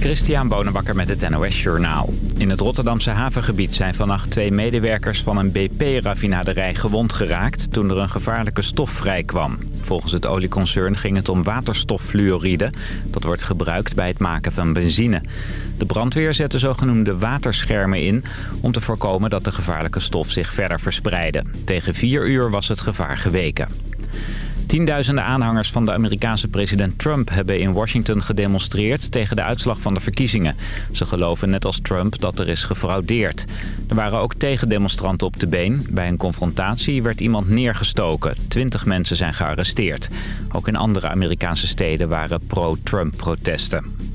Christian Bonenbakker met het NOS Journaal. In het Rotterdamse havengebied zijn vannacht twee medewerkers van een BP-raffinaderij gewond geraakt toen er een gevaarlijke stof vrijkwam. Volgens het olieconcern ging het om waterstoffluoride. Dat wordt gebruikt bij het maken van benzine. De brandweer zette zogenoemde waterschermen in om te voorkomen dat de gevaarlijke stof zich verder verspreidde. Tegen vier uur was het gevaar geweken. Tienduizenden aanhangers van de Amerikaanse president Trump hebben in Washington gedemonstreerd tegen de uitslag van de verkiezingen. Ze geloven net als Trump dat er is gefraudeerd. Er waren ook tegendemonstranten op de been. Bij een confrontatie werd iemand neergestoken. Twintig mensen zijn gearresteerd. Ook in andere Amerikaanse steden waren pro-Trump protesten.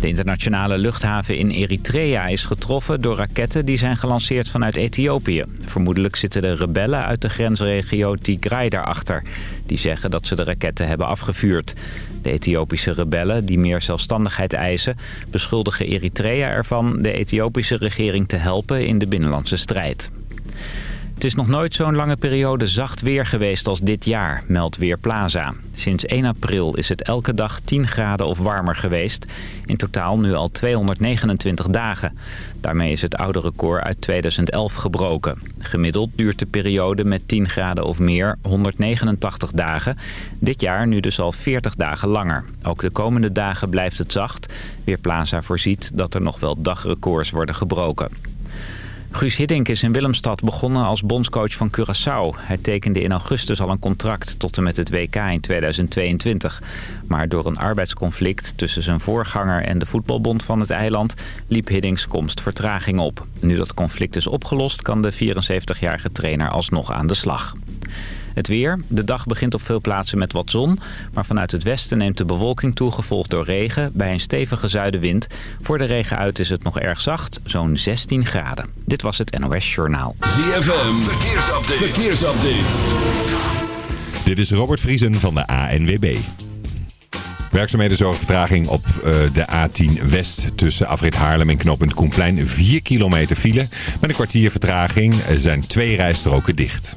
De internationale luchthaven in Eritrea is getroffen door raketten die zijn gelanceerd vanuit Ethiopië. Vermoedelijk zitten de rebellen uit de grensregio Tigray daarachter. Die zeggen dat ze de raketten hebben afgevuurd. De Ethiopische rebellen, die meer zelfstandigheid eisen... beschuldigen Eritrea ervan de Ethiopische regering te helpen in de binnenlandse strijd. Het is nog nooit zo'n lange periode zacht weer geweest als dit jaar, meldt Weerplaza. Sinds 1 april is het elke dag 10 graden of warmer geweest. In totaal nu al 229 dagen. Daarmee is het oude record uit 2011 gebroken. Gemiddeld duurt de periode met 10 graden of meer 189 dagen. Dit jaar nu dus al 40 dagen langer. Ook de komende dagen blijft het zacht. Weerplaza voorziet dat er nog wel dagrecords worden gebroken. Guus Hiddink is in Willemstad begonnen als bondscoach van Curaçao. Hij tekende in augustus al een contract tot en met het WK in 2022. Maar door een arbeidsconflict tussen zijn voorganger en de voetbalbond van het eiland... liep Hiddings komst vertraging op. Nu dat conflict is opgelost kan de 74-jarige trainer alsnog aan de slag. Het weer. De dag begint op veel plaatsen met wat zon. Maar vanuit het westen neemt de bewolking toe, gevolgd door regen... bij een stevige zuidenwind. Voor de regen uit is het nog erg zacht, zo'n 16 graden. Dit was het NOS Journaal. ZFM. Verkeersupdate. Verkeersupdate. Dit is Robert Vriesen van de ANWB. Werkzaamheden zorgen vertraging op uh, de A10 West tussen Afrit Haarlem en knooppunt Koenplein. 4 kilometer file. Met een kwartier vertraging zijn twee rijstroken dicht.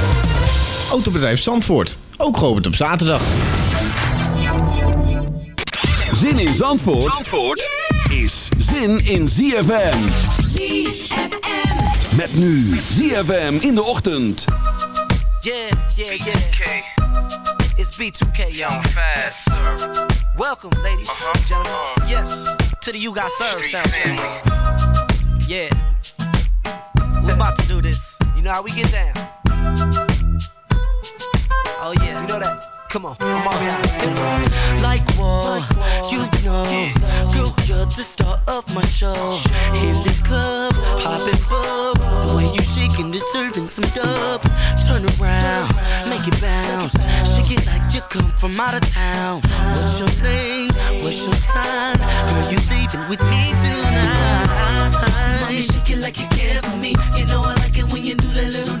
Autobedrijf Zandvoort. Ook geopend op zaterdag. Zin in Zandvoort, Zandvoort is zin in ZFM. ZFM. Met nu ZFM in de ochtend. Yeah, yeah, yeah. It's B2K, y'all. Fast, sir. Welcome, ladies Uh-huh. and gentlemen. Uh. Yes, to the You Got Served family. Yeah. We're about to do this. You know how we get down. Oh, yeah. You know that. Come on, I'm all out. Like what? You know, girl, you're the star of my show. In this club, popping bub. The way you shaking, deserving some dubs. Turn around, make it bounce. Shake it like you come from out of town. What's your name? What's your sign? Girl, you leaving with me tonight. Mommy, shake it like you care for me. You know I like it when you do that little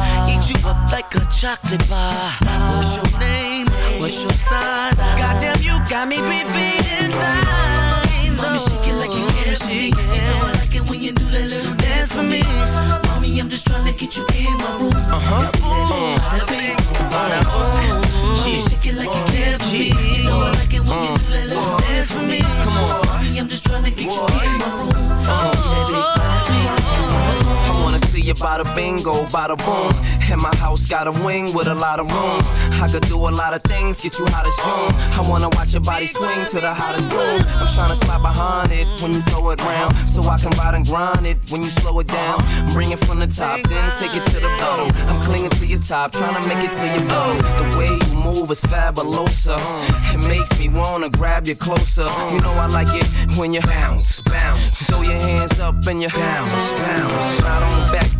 you up like a chocolate bar. What's your name? What's your size? Goddamn, you got me repeating lines. Mommy, shake it like you for me. You know I like it when you do that little dance for me. Mommy, I'm just trying to get you in my room. Uh huh. Bada bing, bada boom. She shake it like you care for me. You know I like it when you do that little dance for me. Come on, mommy, I'm just trying to get you in my room. See that see you bada bingo, bada boom. And my house got a wing with a lot of rooms. I could do a lot of things, get you hot as June. I wanna watch your body swing to the hottest room. I'm trying to slide behind it when you throw it round. So I can ride and grind it when you slow it down. Bring it from the top, then take it to the bottom. I'm clinging to your top, trying to make it to your bottom. The way you move is fabulosa. Uh. It makes me wanna grab you closer. You know I like it when you bounce, bounce. Throw your hands up and you bounce, bounce. I don't back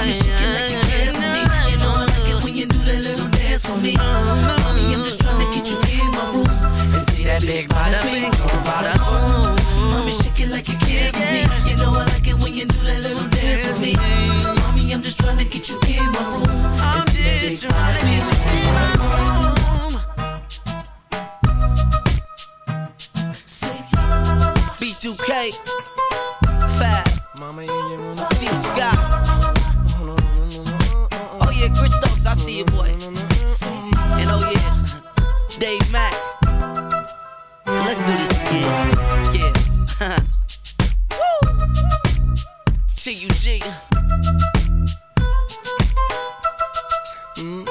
Mommy, shake it like you care for me. You know I like it when you do that little dance for me. Mommy, I'm just trying to get you in my room and see that big bada bing, oh bada boom. Mommy, shake it like you care for me. You know I like it when you do that little dance for me. Mommy, I'm just trying to get you in my room and see that big bada bing, oh. B2K, Fab, Mama, you ain't wanna I see you, boy. And oh yeah, Dave Mack. Let's do this again. Yeah. Woo! T-U-G. Don't mm.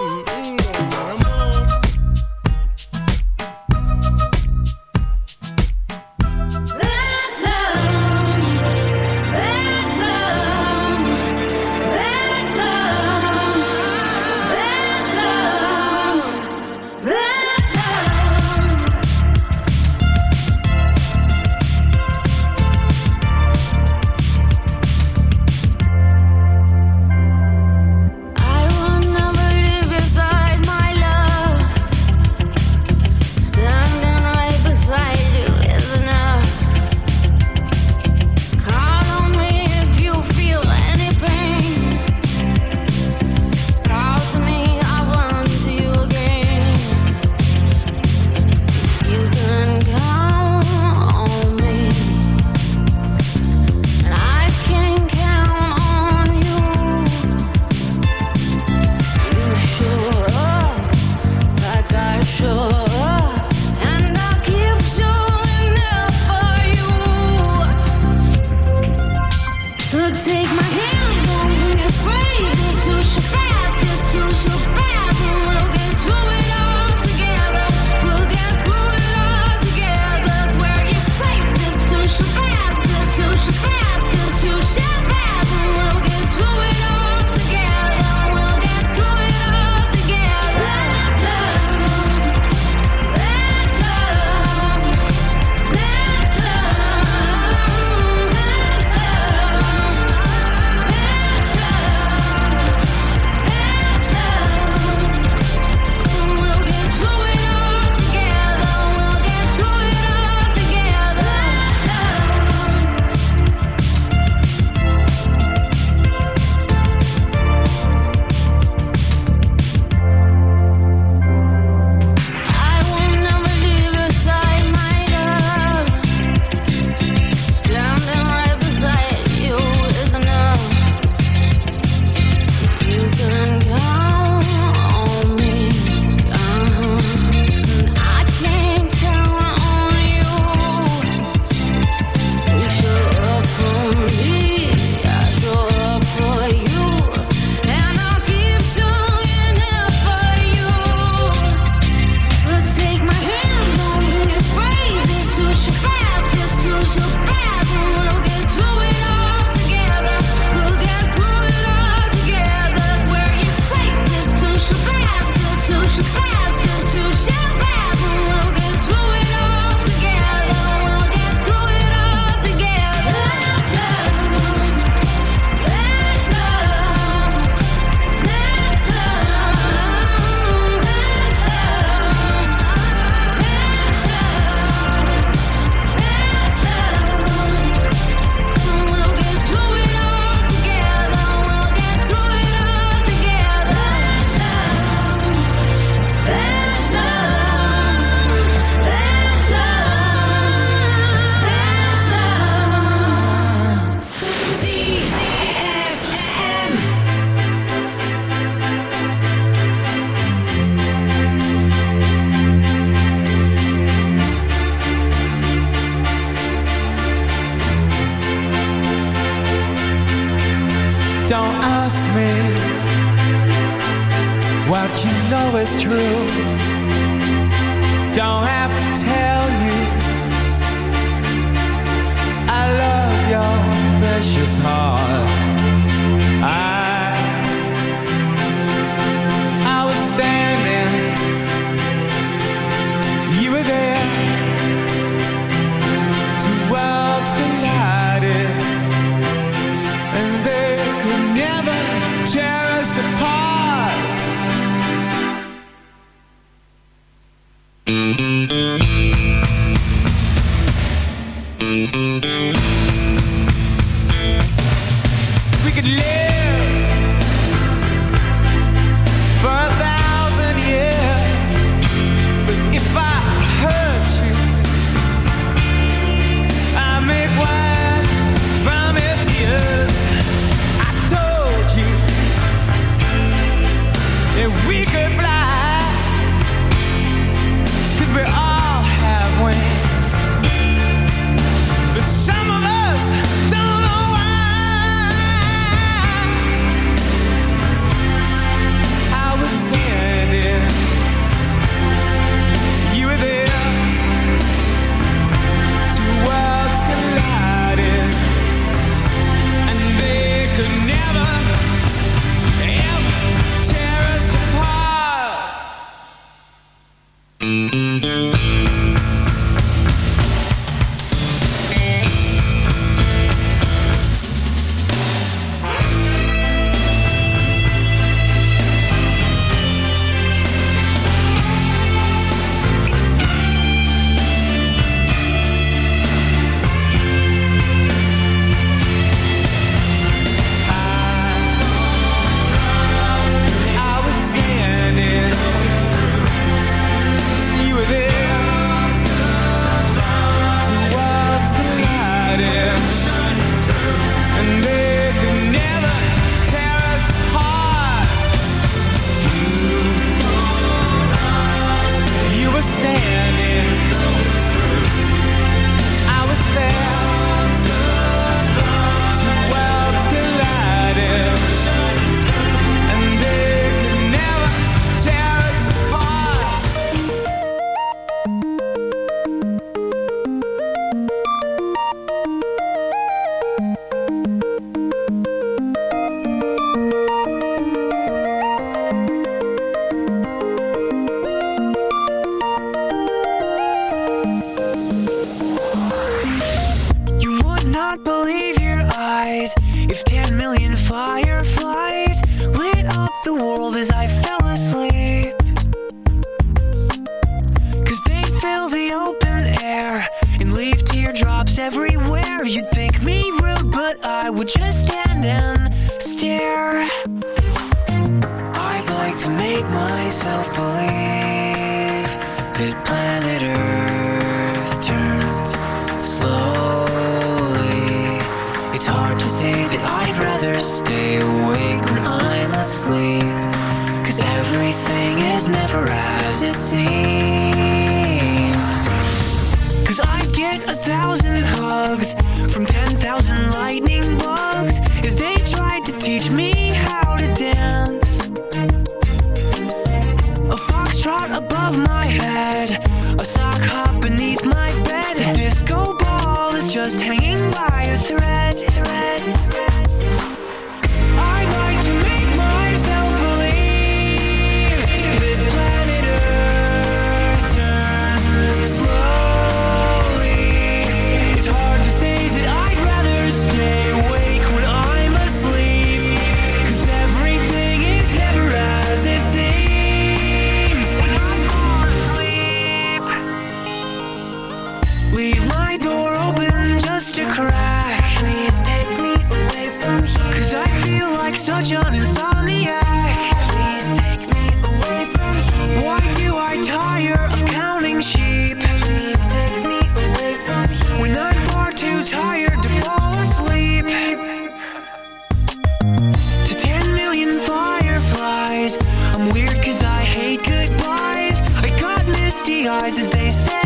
Eyes as they said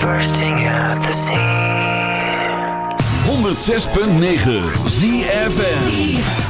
bursting at the seams. 106.9 ZFM.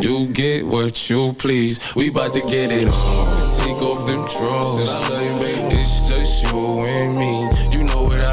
You get what you please. We bout to get it on. Take off them drawers. It's just you and me.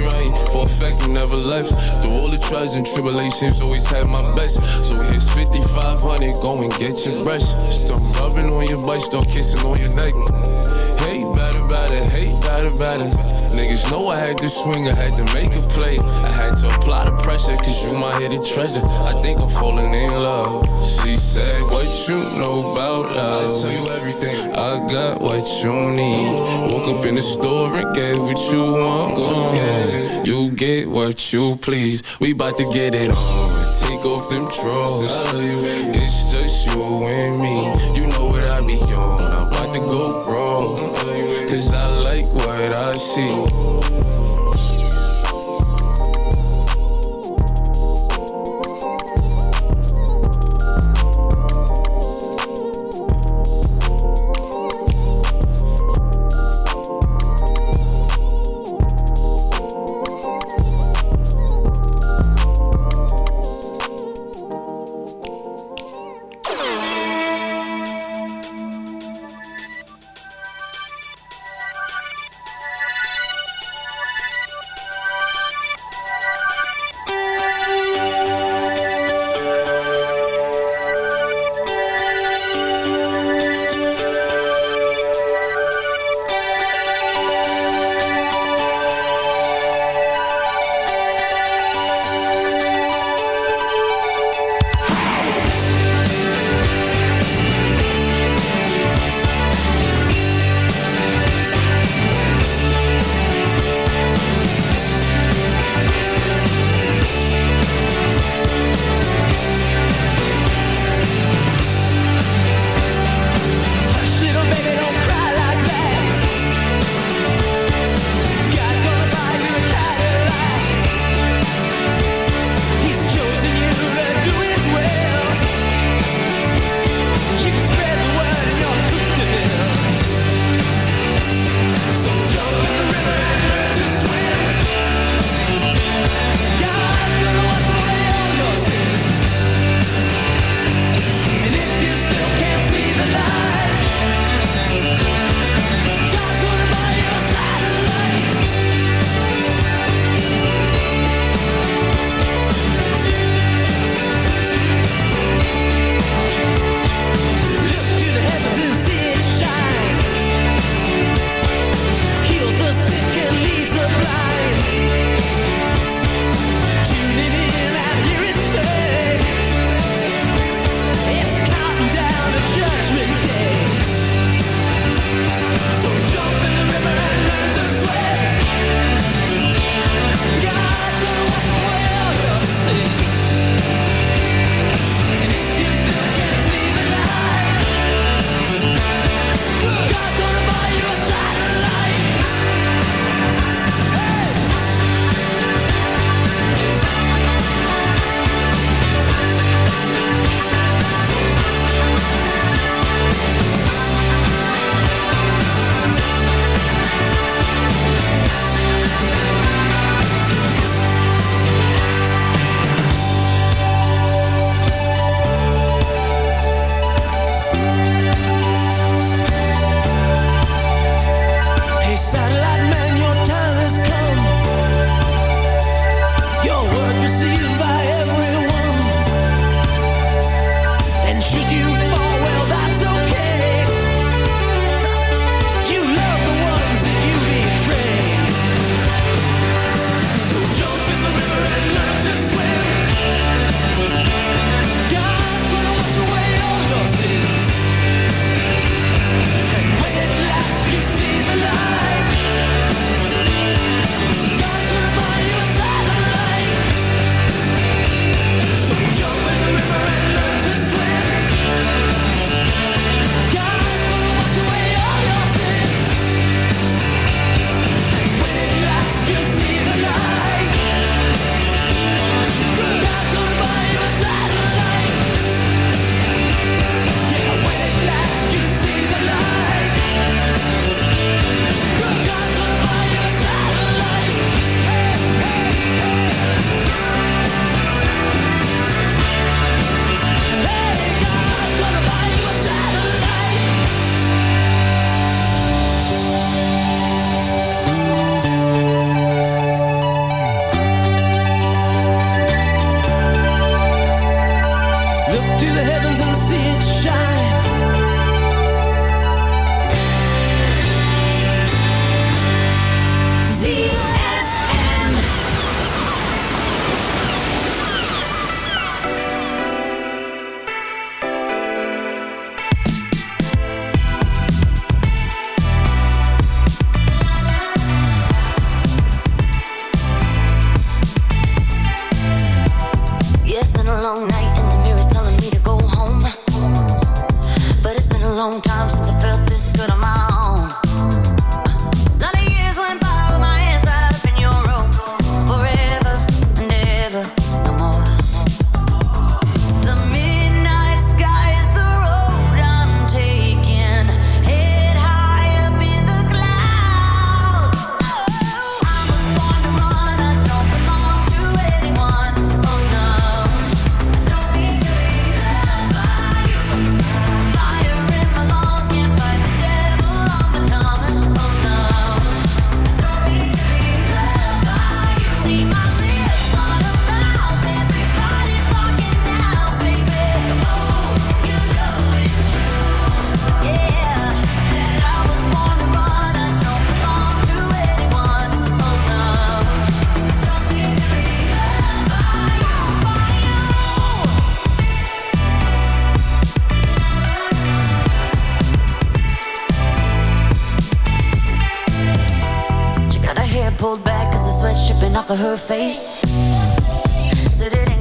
right, for a fact you never left. Through all the trials and tribulations, always had my best. So here's 5500, go and get your brush. Start rubbing on your butt, start kissing on your neck. Hey, better, hey, better, better. Niggas know I had to swing, I had to make a play. I had to apply the pressure, cause you my hidden treasure. I think I'm falling in love. She said, What you know about us? I tell you everything. I got what you need. Woke up in the store and get what you want. Go get You get what you please. We bout to get it on. Take off them drawers. It's just you and me. You know what I be on. I'm about to go raw. Cause I like what I see.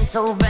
So bad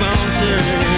big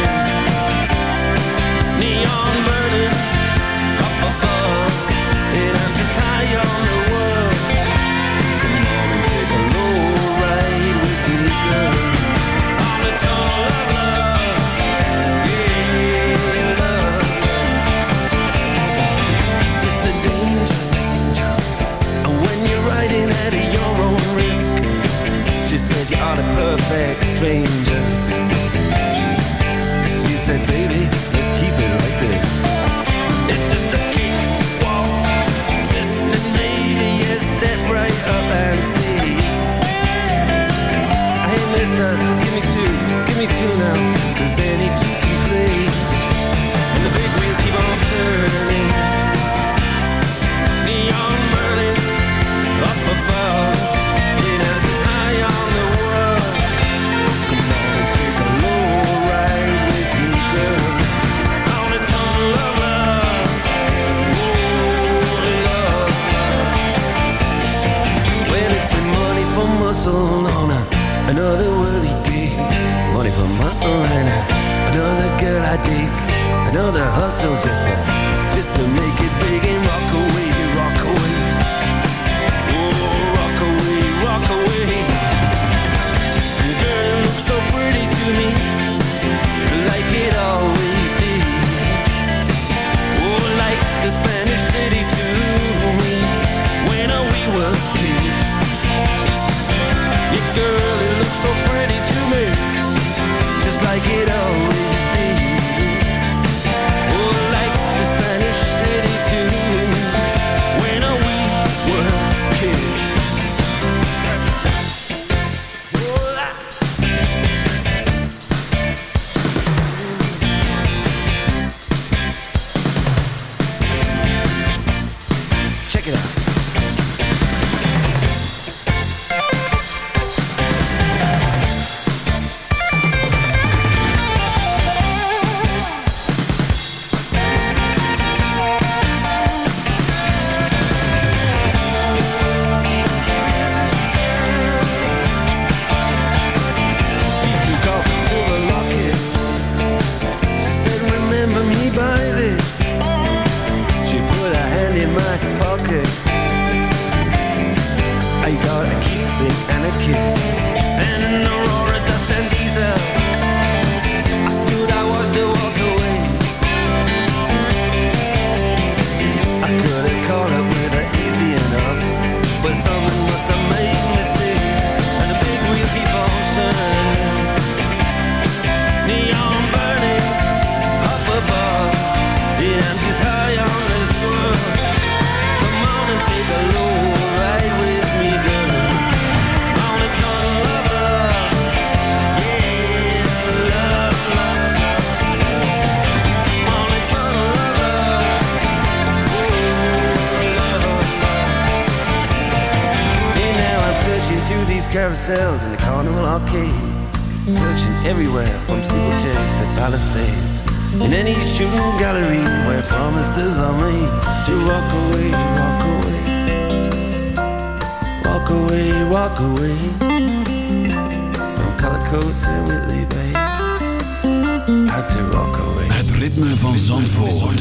Zandvoort.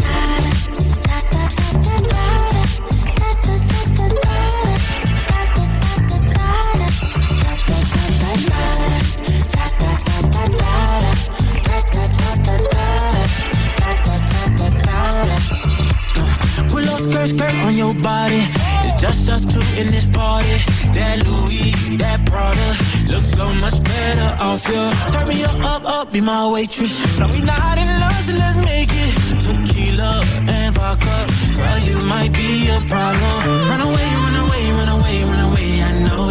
Body. It's just us two in this party. That Louis, that Prada, looks so much better off you. Turn me up, up, up, be my waitress. No, we not in love, so let's make it. Tequila and vodka, girl, you might be a problem. Run away, run away, run away, run away. I know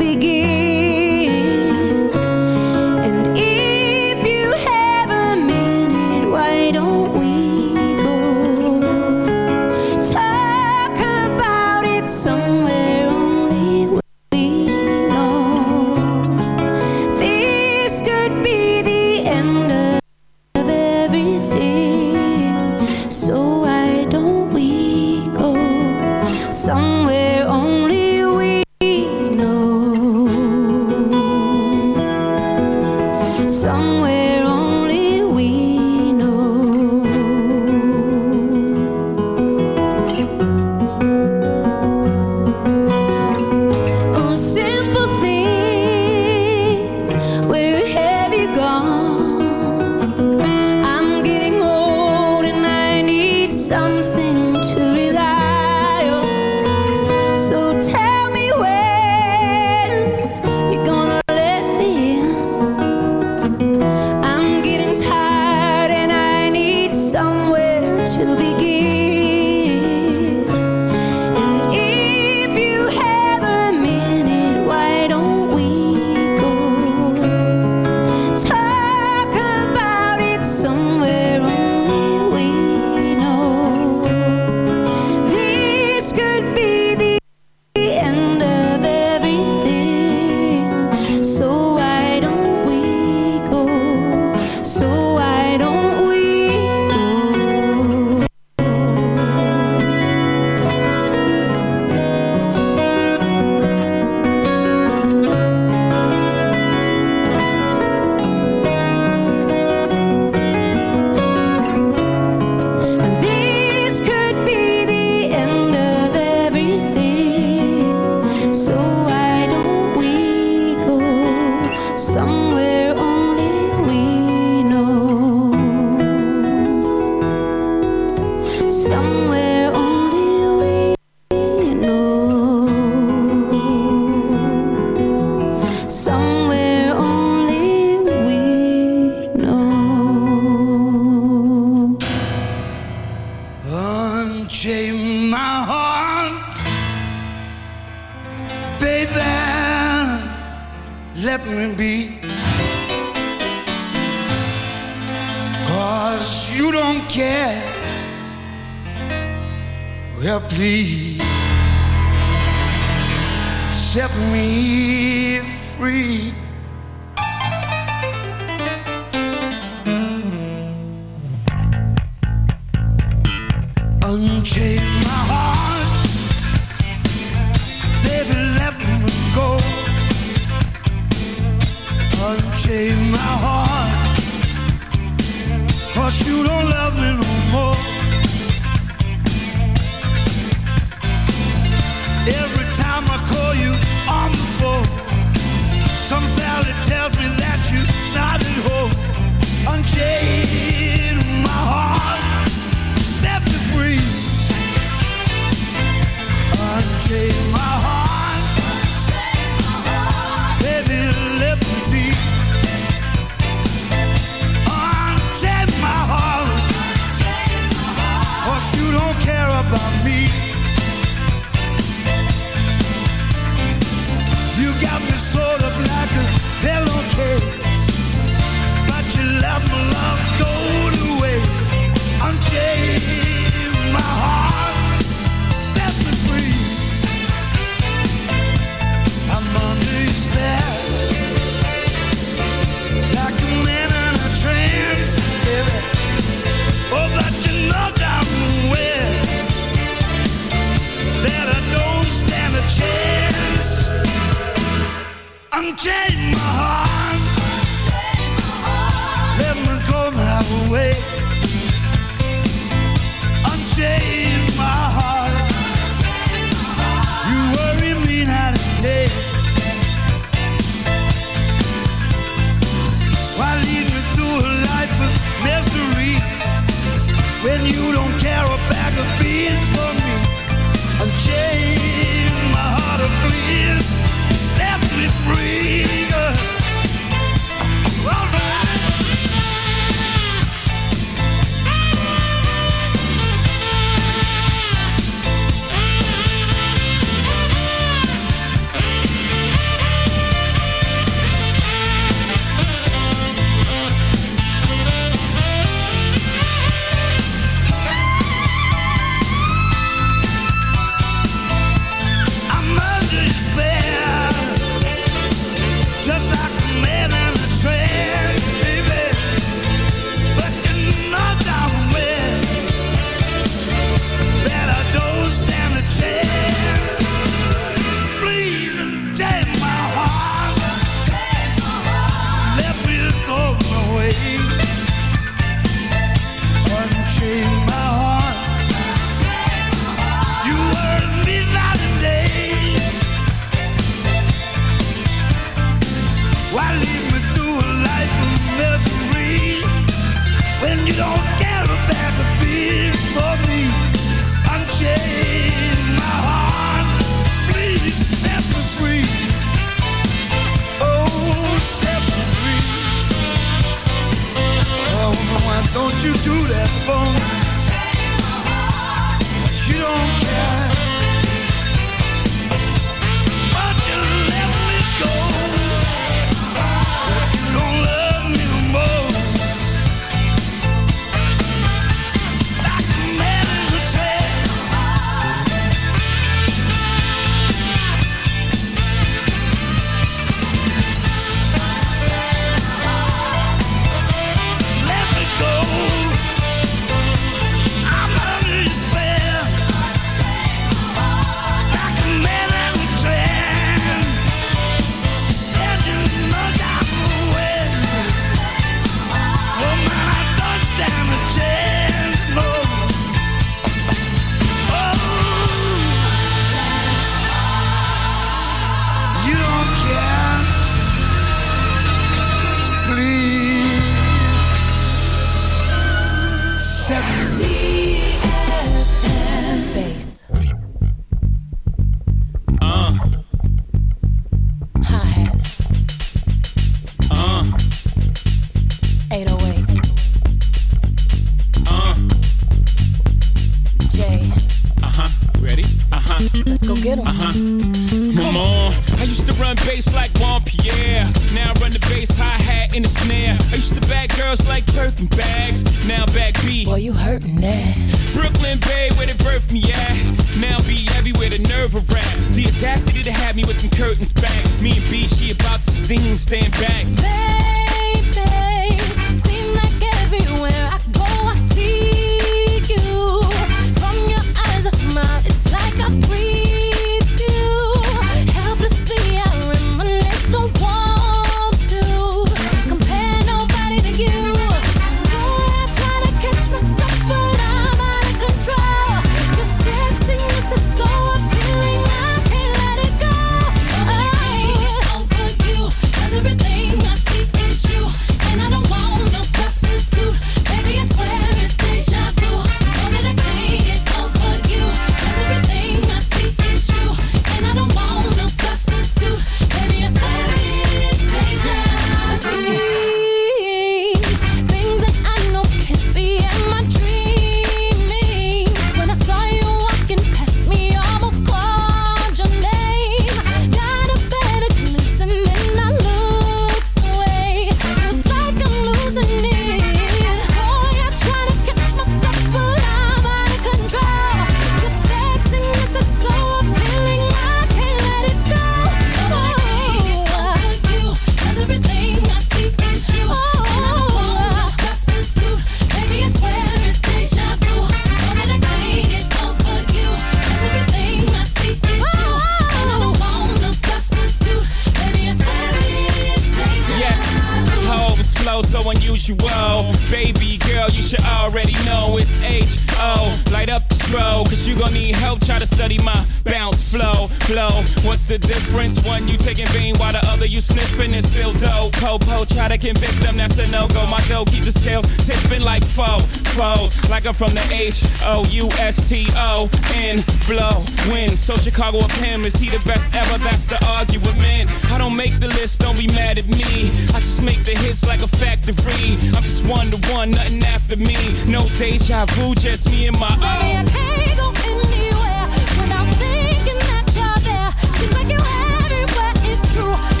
H O U S T O N blow win. So Chicago of him is he the best ever? That's the argument. Man, I don't make the list. Don't be mad at me. I just make the hits like a factory. I'm just one to one, nothing after me. No deja vu, just me and my own. Baby, I can't go anywhere without thinking that you're there. Seems like you're everywhere. It's true.